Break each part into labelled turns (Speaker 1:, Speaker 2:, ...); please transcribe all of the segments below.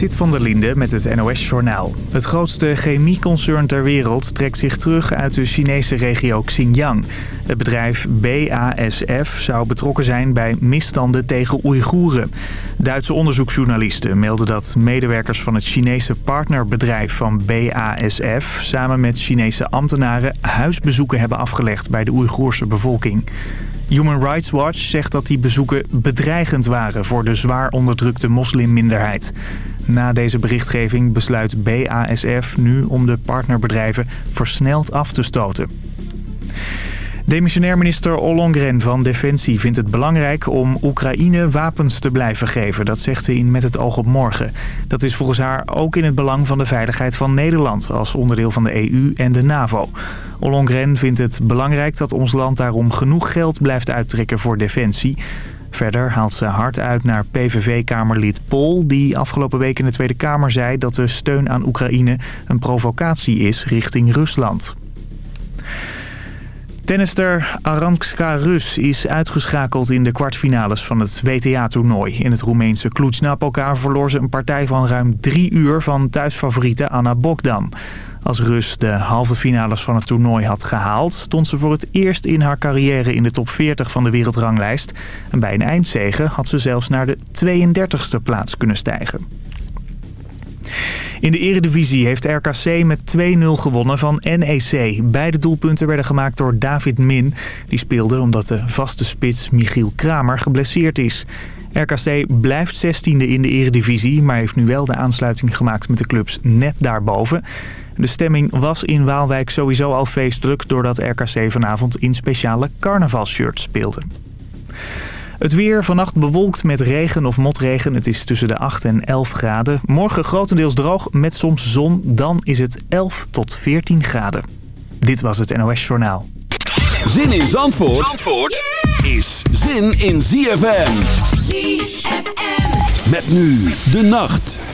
Speaker 1: Sit van der Linde met het NOS-journaal. Het grootste chemieconcern ter wereld trekt zich terug uit de Chinese regio Xinjiang. Het bedrijf BASF zou betrokken zijn bij misstanden tegen Oeigoeren. Duitse onderzoeksjournalisten melden dat medewerkers van het Chinese partnerbedrijf van BASF... samen met Chinese ambtenaren huisbezoeken hebben afgelegd bij de Oeigoerse bevolking. Human Rights Watch zegt dat die bezoeken bedreigend waren voor de zwaar onderdrukte moslimminderheid. Na deze berichtgeving besluit BASF nu om de partnerbedrijven versneld af te stoten. Demissionair minister Ollongren van Defensie vindt het belangrijk om Oekraïne wapens te blijven geven. Dat zegt ze in Met het oog op morgen. Dat is volgens haar ook in het belang van de veiligheid van Nederland als onderdeel van de EU en de NAVO. Ollongren vindt het belangrijk dat ons land daarom genoeg geld blijft uittrekken voor defensie. Verder haalt ze hard uit naar PVV-kamerlid Pol... die afgelopen week in de Tweede Kamer zei dat de steun aan Oekraïne een provocatie is richting Rusland. Tennister Aranska Rus is uitgeschakeld in de kwartfinales van het WTA-toernooi. In het Roemeense Cluj-Napoca verloor ze een partij van ruim drie uur van thuisfavoriete Anna Bogdan. Als Rus de halve finales van het toernooi had gehaald... stond ze voor het eerst in haar carrière in de top 40 van de wereldranglijst. En bij een eindzege had ze zelfs naar de 32e plaats kunnen stijgen. In de eredivisie heeft RKC met 2-0 gewonnen van NEC. Beide doelpunten werden gemaakt door David Min. Die speelde omdat de vaste spits Michiel Kramer geblesseerd is. RKC blijft 16e in de eredivisie, maar heeft nu wel de aansluiting gemaakt met de clubs net daarboven. De stemming was in Waalwijk sowieso al feestelijk... doordat RKC vanavond in speciale carnavalshirts speelde. Het weer vannacht bewolkt met regen of motregen. Het is tussen de 8 en 11 graden. Morgen grotendeels droog met soms zon. Dan is het 11 tot 14 graden. Dit was het NOS Journaal.
Speaker 2: Zin in Zandvoort, Zandvoort is zin in ZFM. ZFM. Met nu de nacht.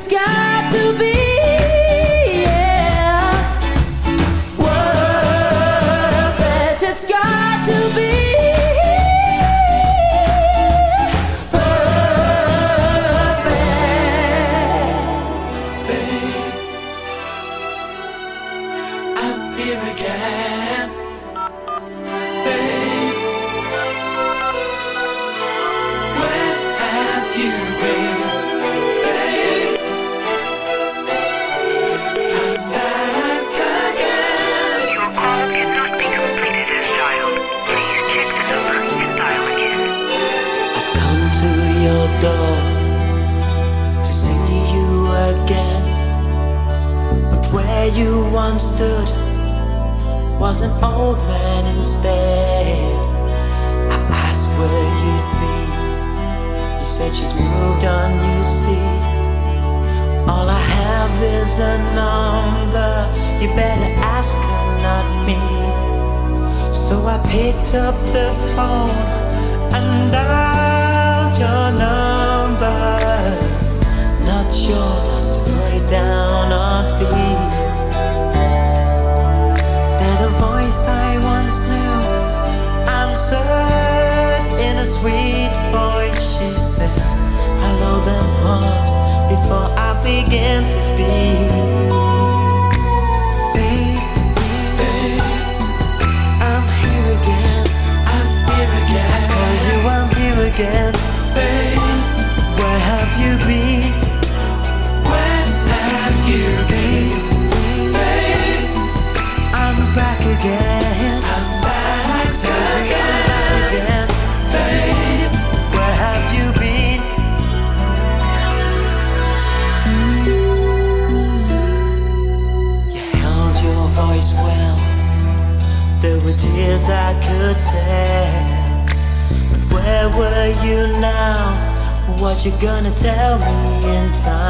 Speaker 3: Let's go. What you gonna tell me in time?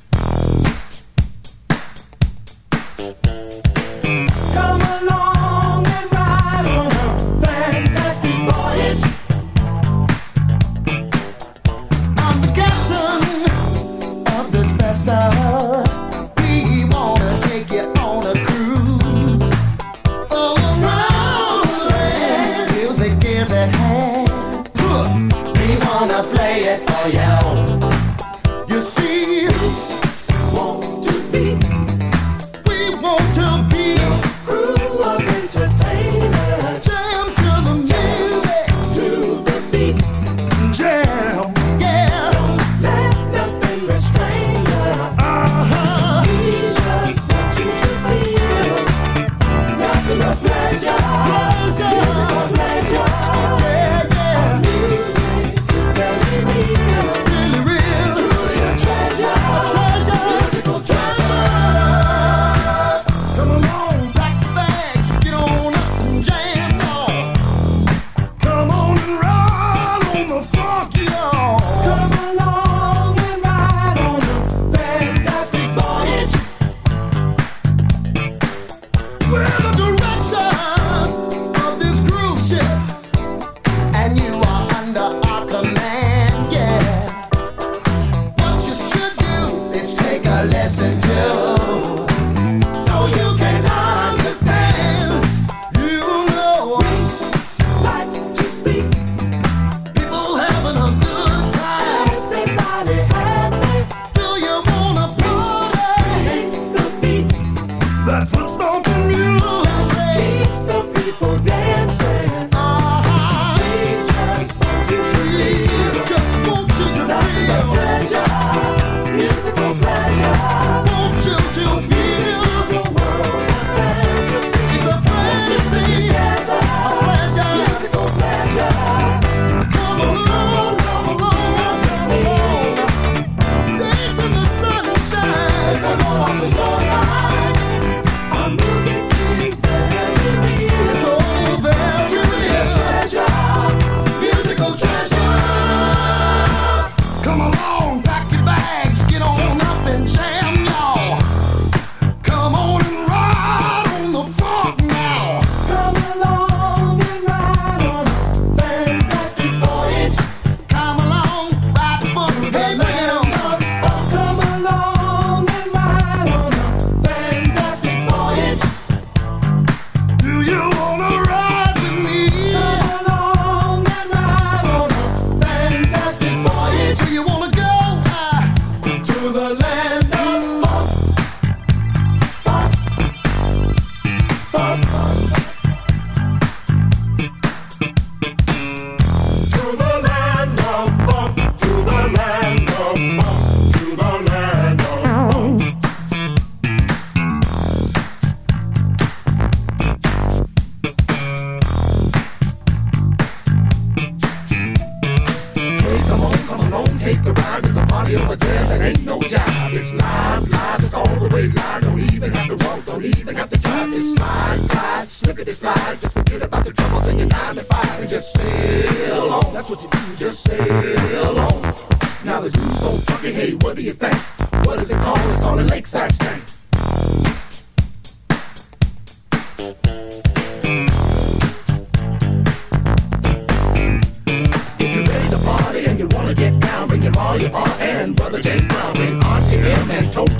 Speaker 3: lesson. It a ain't no job. It's live, live, it's all the way live. Don't even have to walk, don't even have to drive. Just slide, slide, slippity slide. Just forget about the troubles and your nine to five. And just sail on. That's what you do, just sail on. Now the dude's so fucking hey, what do you think? What is it called? It's called a
Speaker 4: lakeside stank.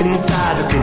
Speaker 5: inside the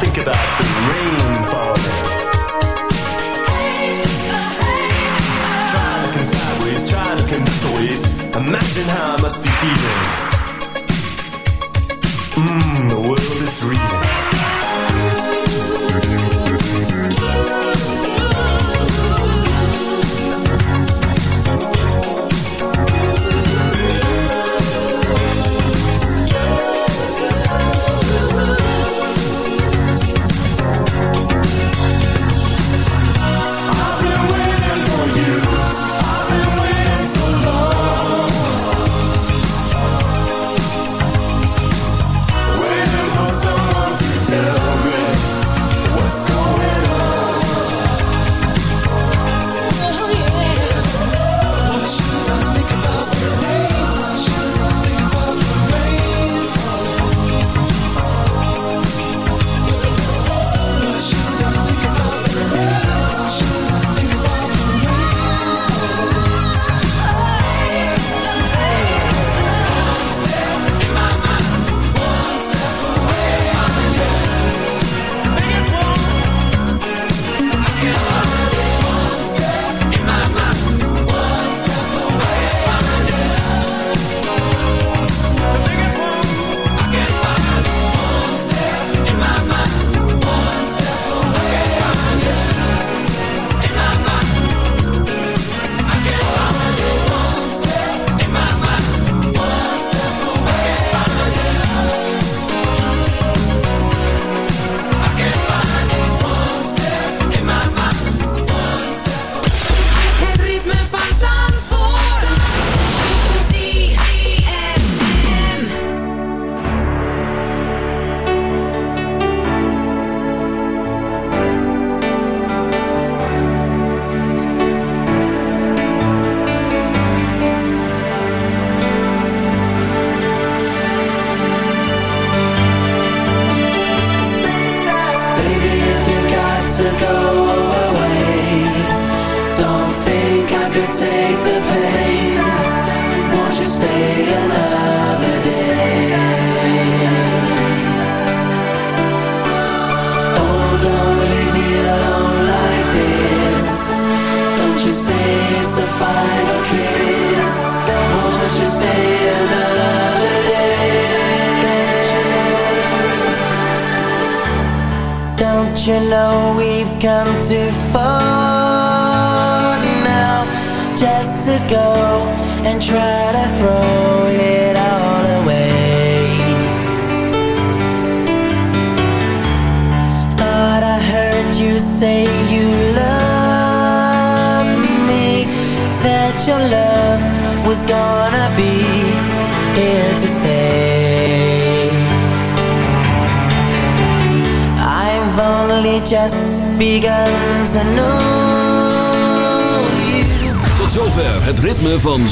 Speaker 5: think about the